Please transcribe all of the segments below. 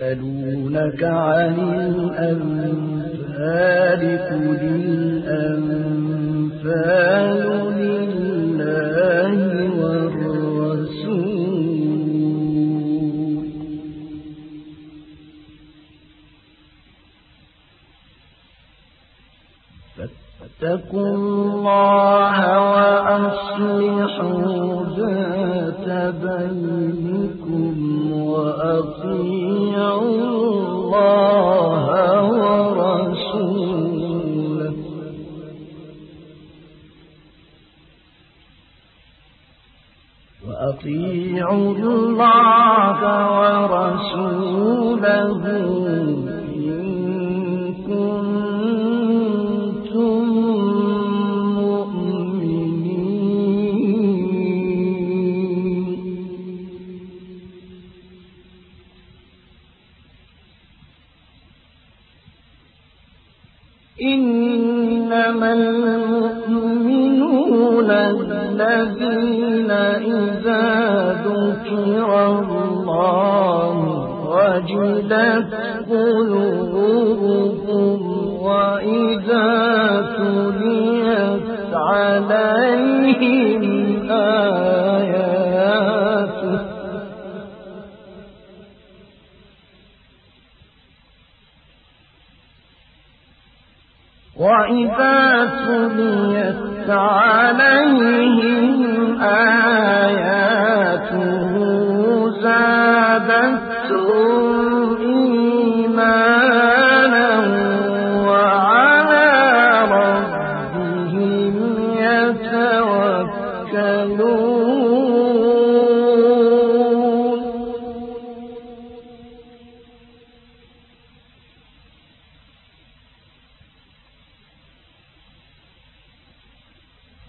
يسألونك عن الأنفال قل الأنفال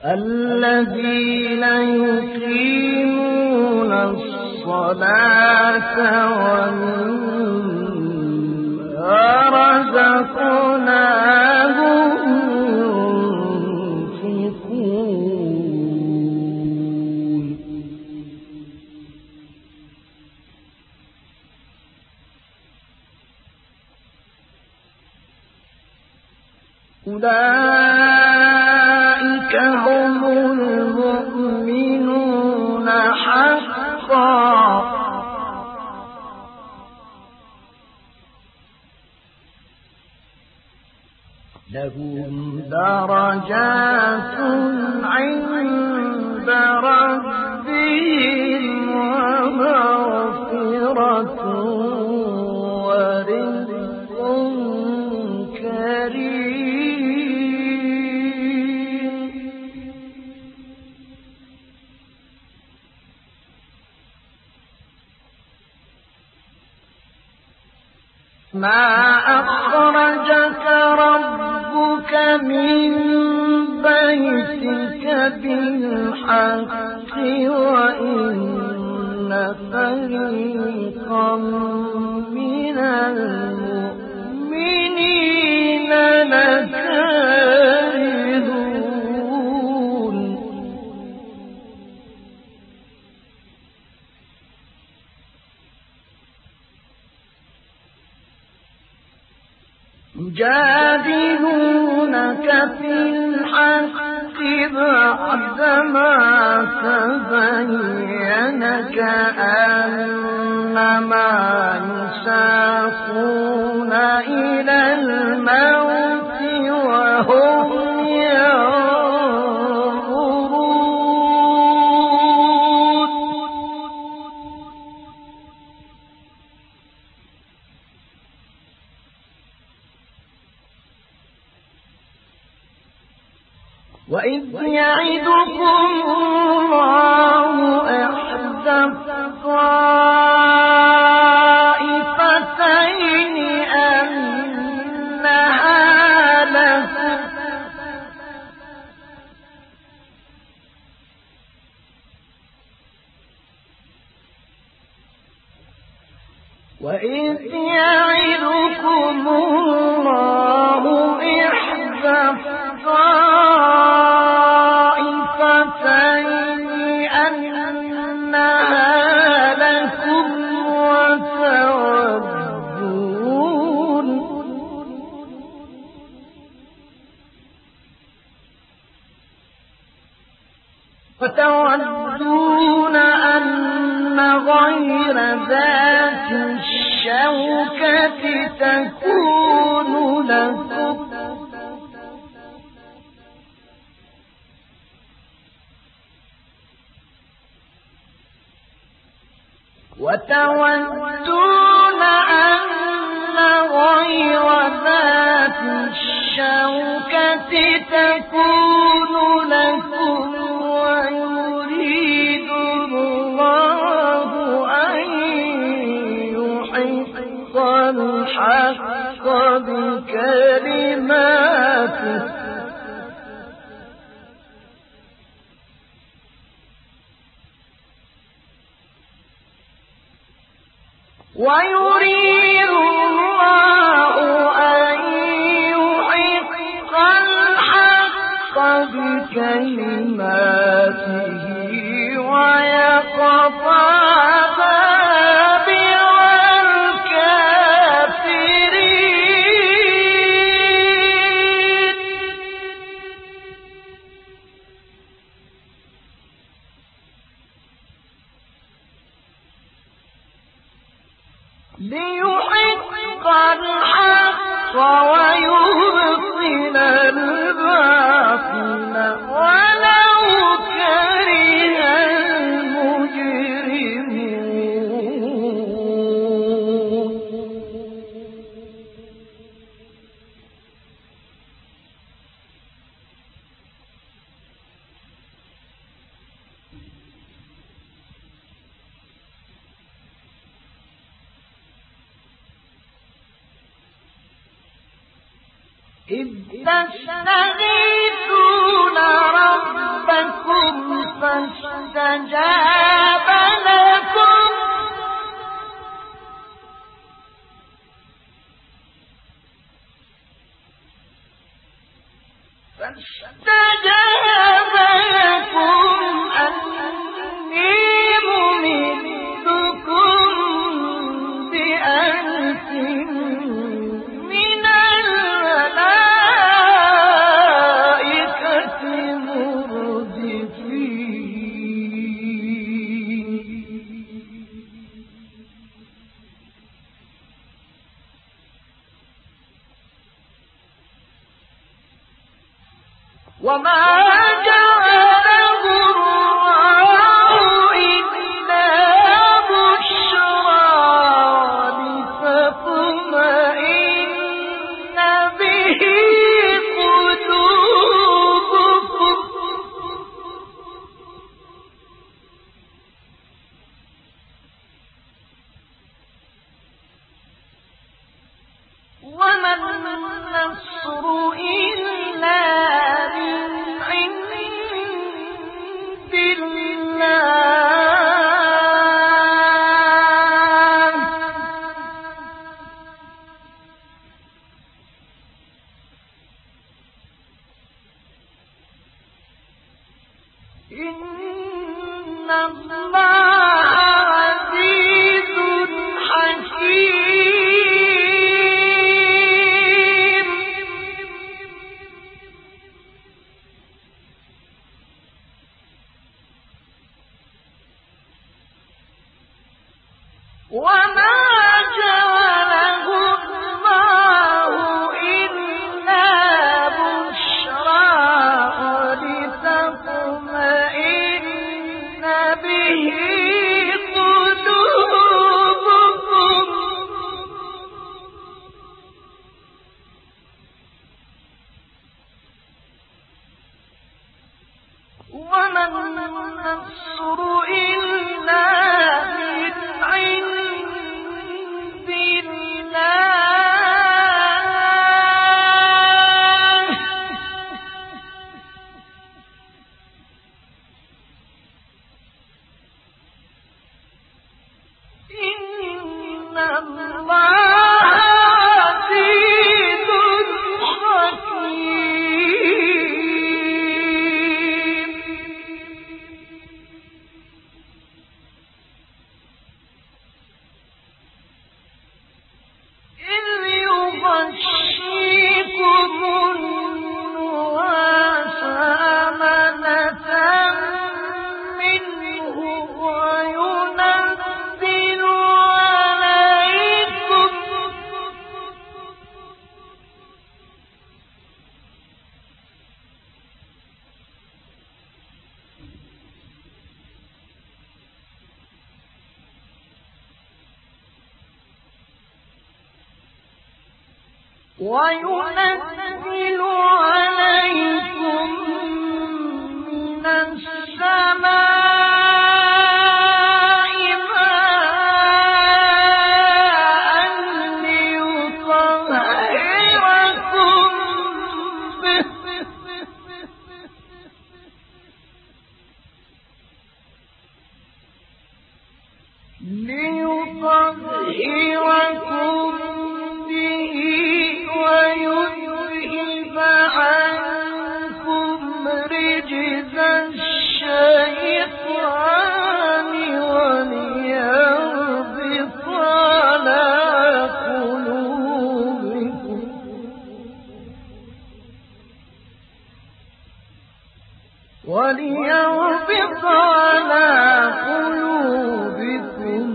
الذين يقيمون الصلاة ومما رزقناهم عند ومغفرة ورزق كريم. ما أخرجك ربك من بيتك بالحق وإن فريقا من المؤمنين تبين كأنما يساقون إلى الموت وهم وإذ يعدكم الله إحدى الطائفتين أنها لكم وتودون وتودون أن غير ذات الشوكة تكون لكم وتودون أن غير ذات الشوكة تكون لكم. كلماته ويريد بكلماته ويقطع وينزل وليربط على قلوبكم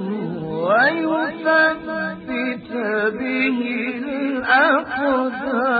ويثبت به الأقدام.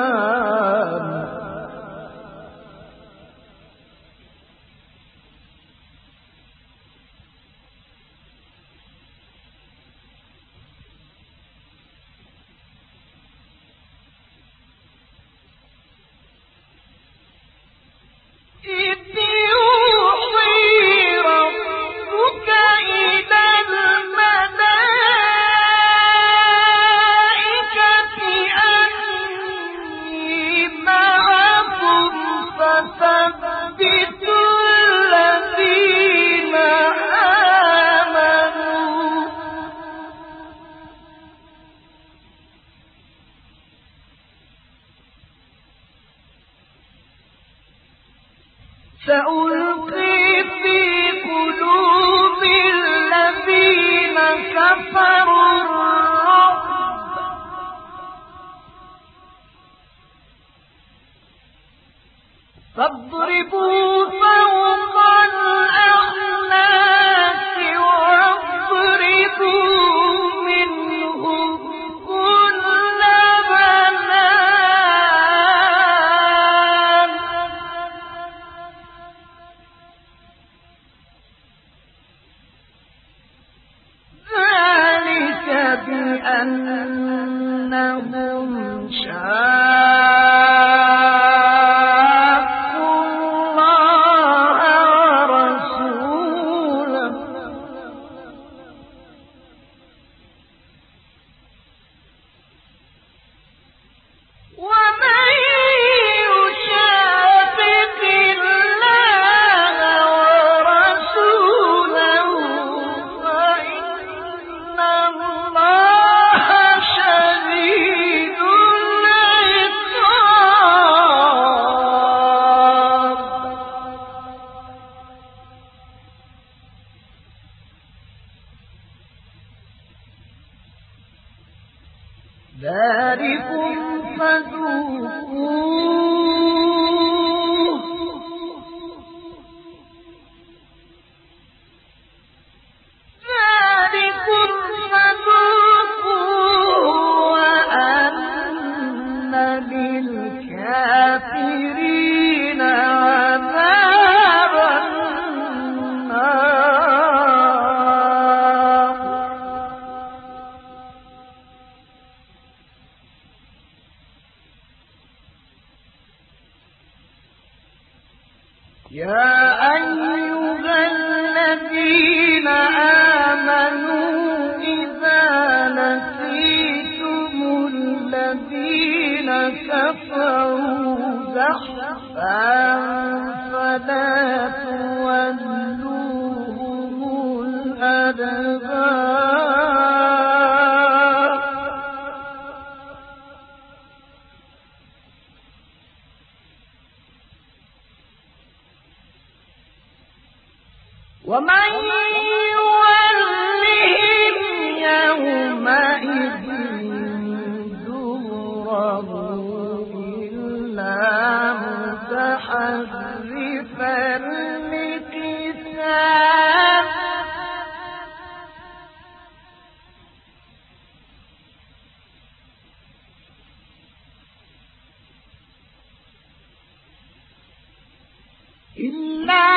إلا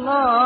الله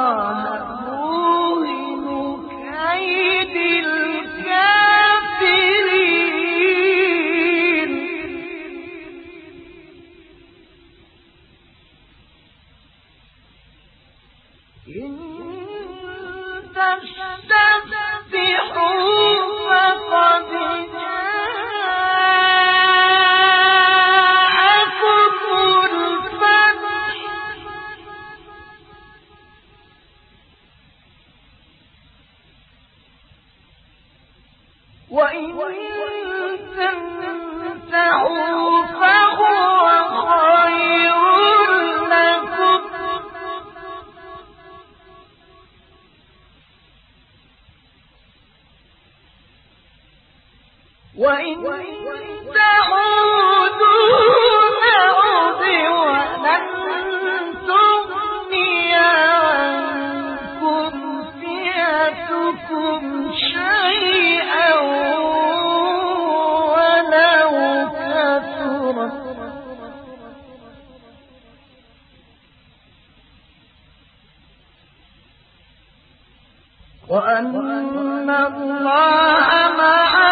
إن الله مع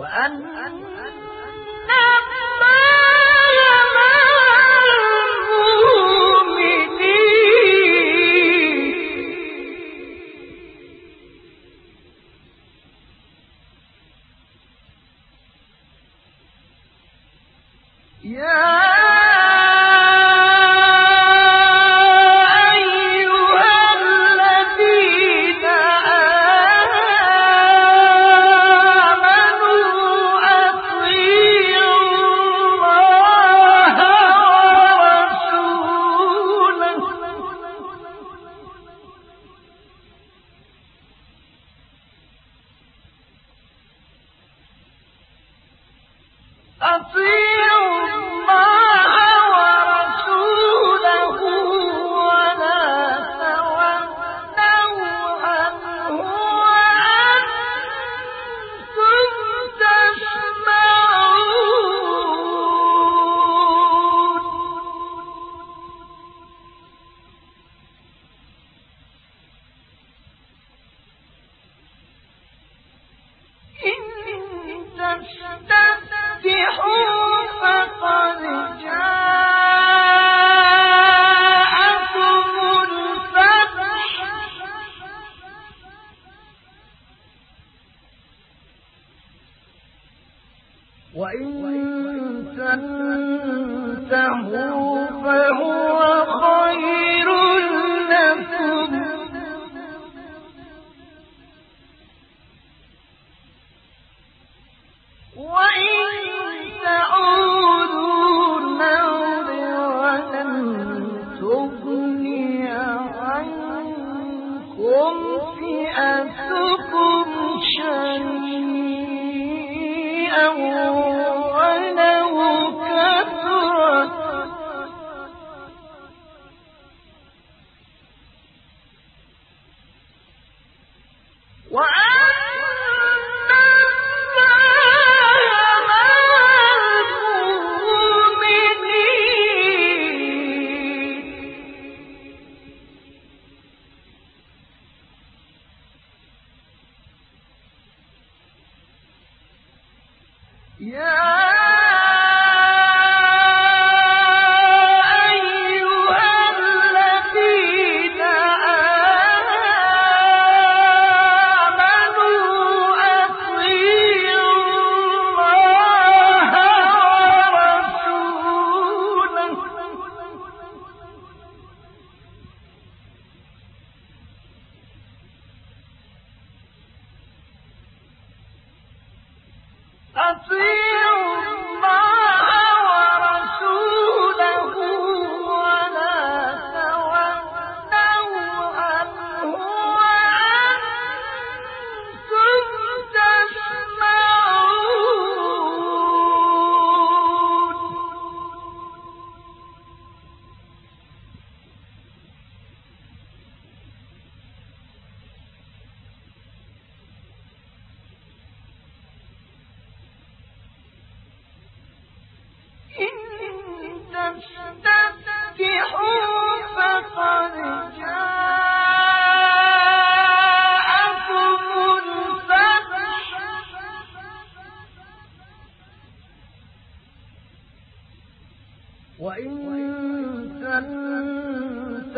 وأن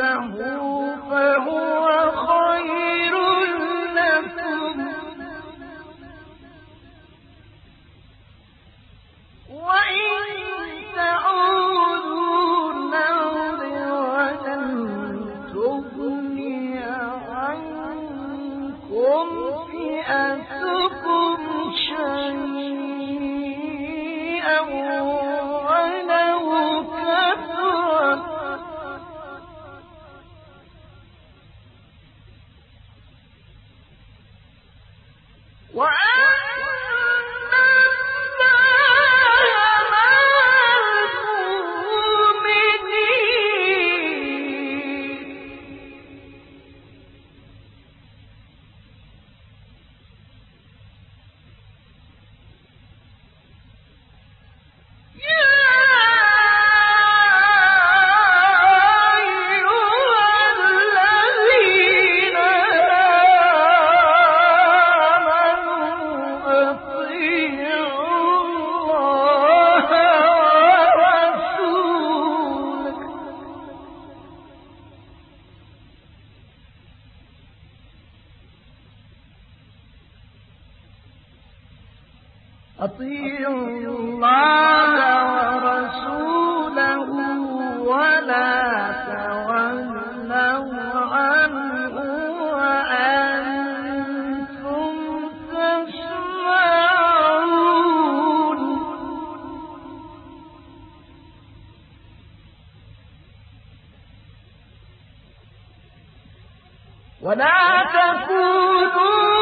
نفسه فهو أطيعوا الله ورسوله ولا تولوا عنه وأنتم تسمعون. ولا تكونوا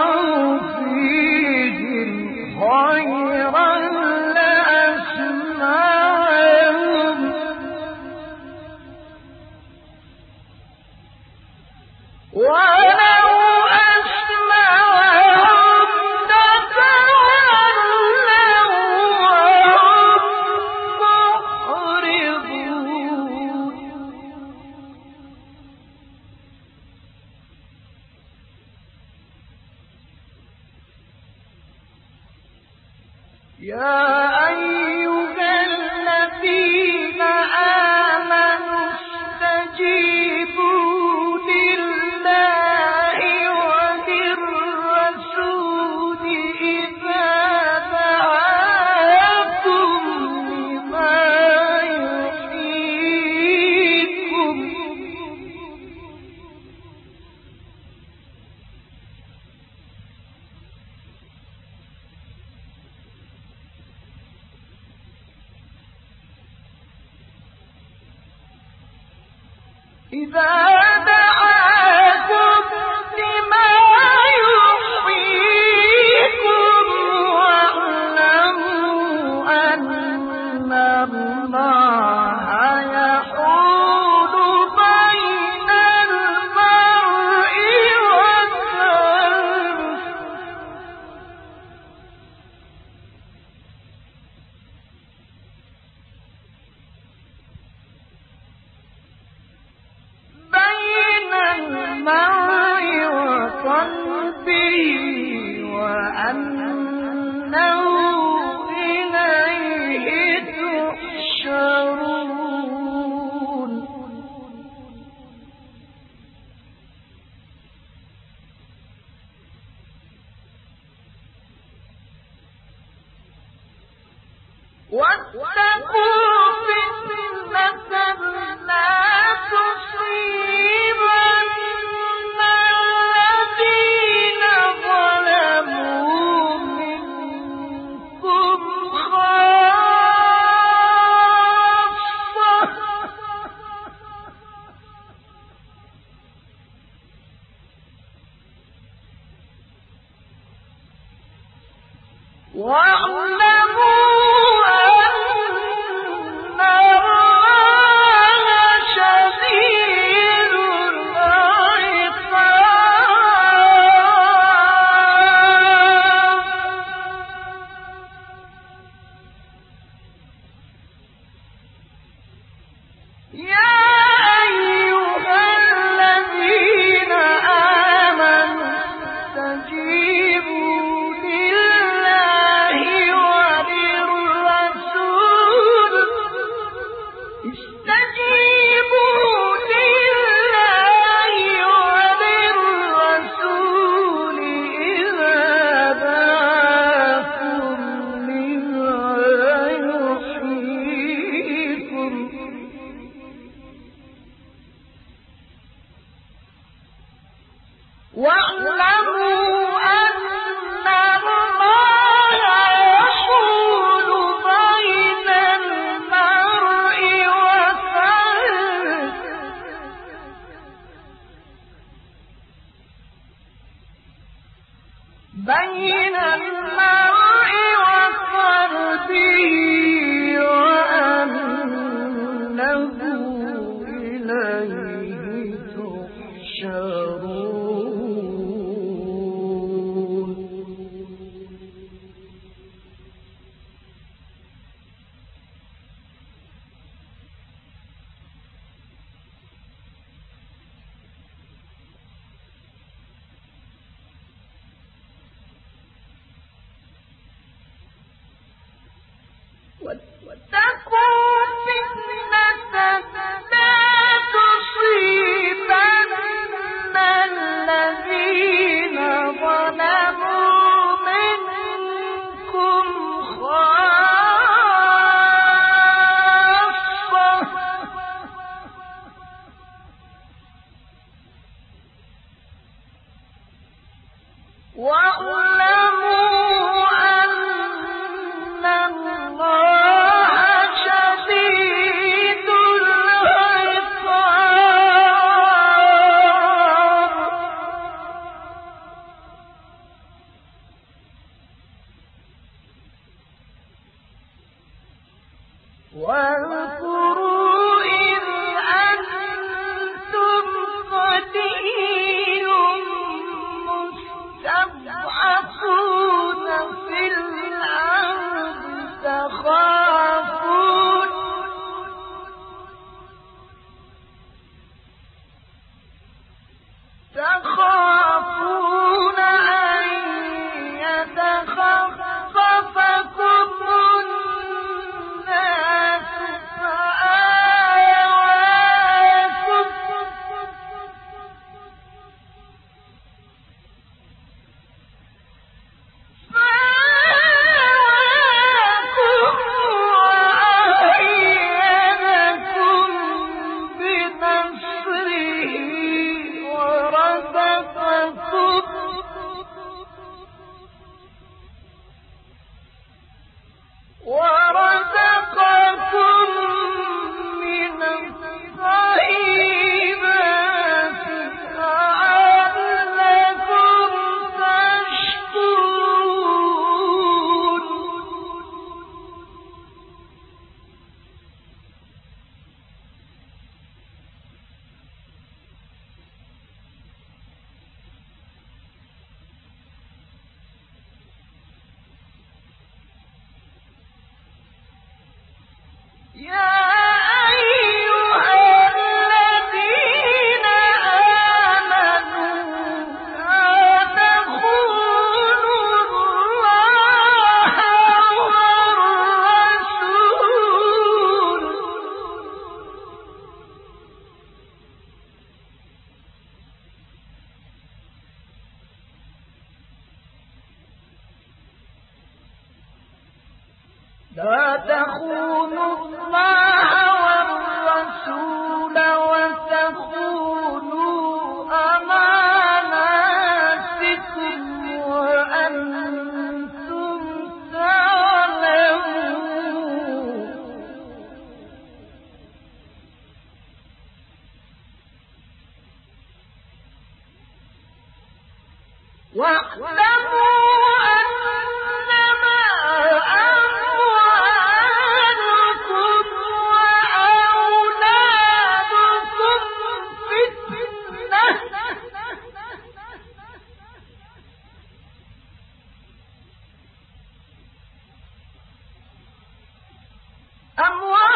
إذا واعلموا المرء وقلبه Well, أموات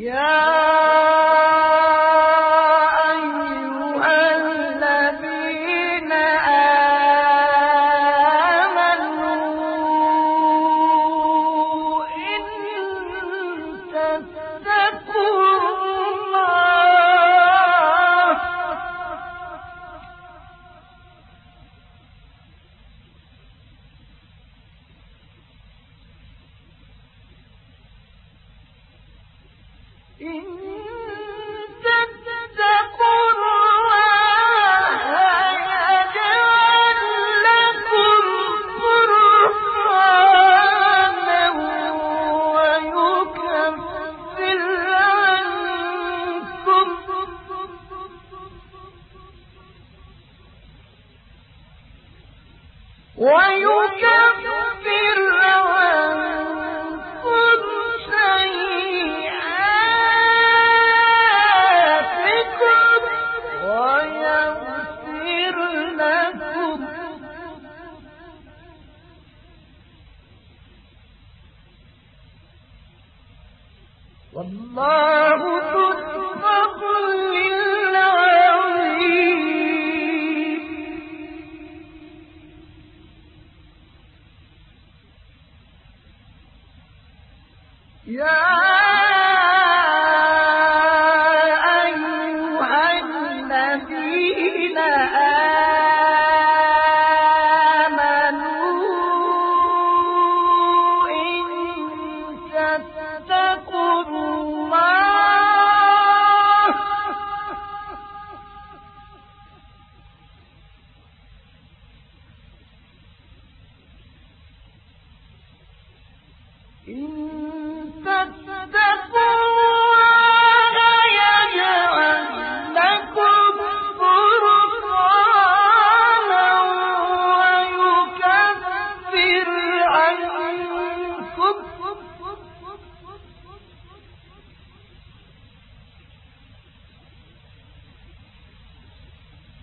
Yeah.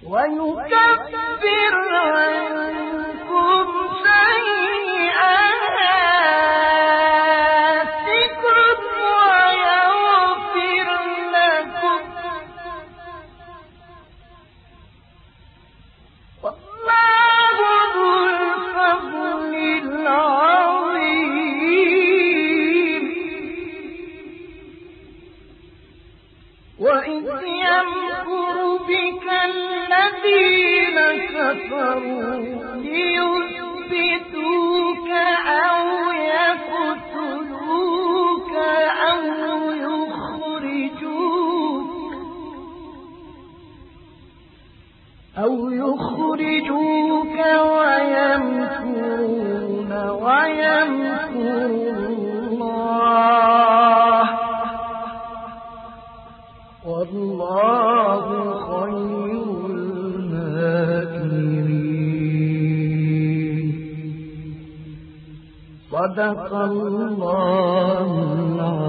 ويكفر عنك صدق الله العظيم.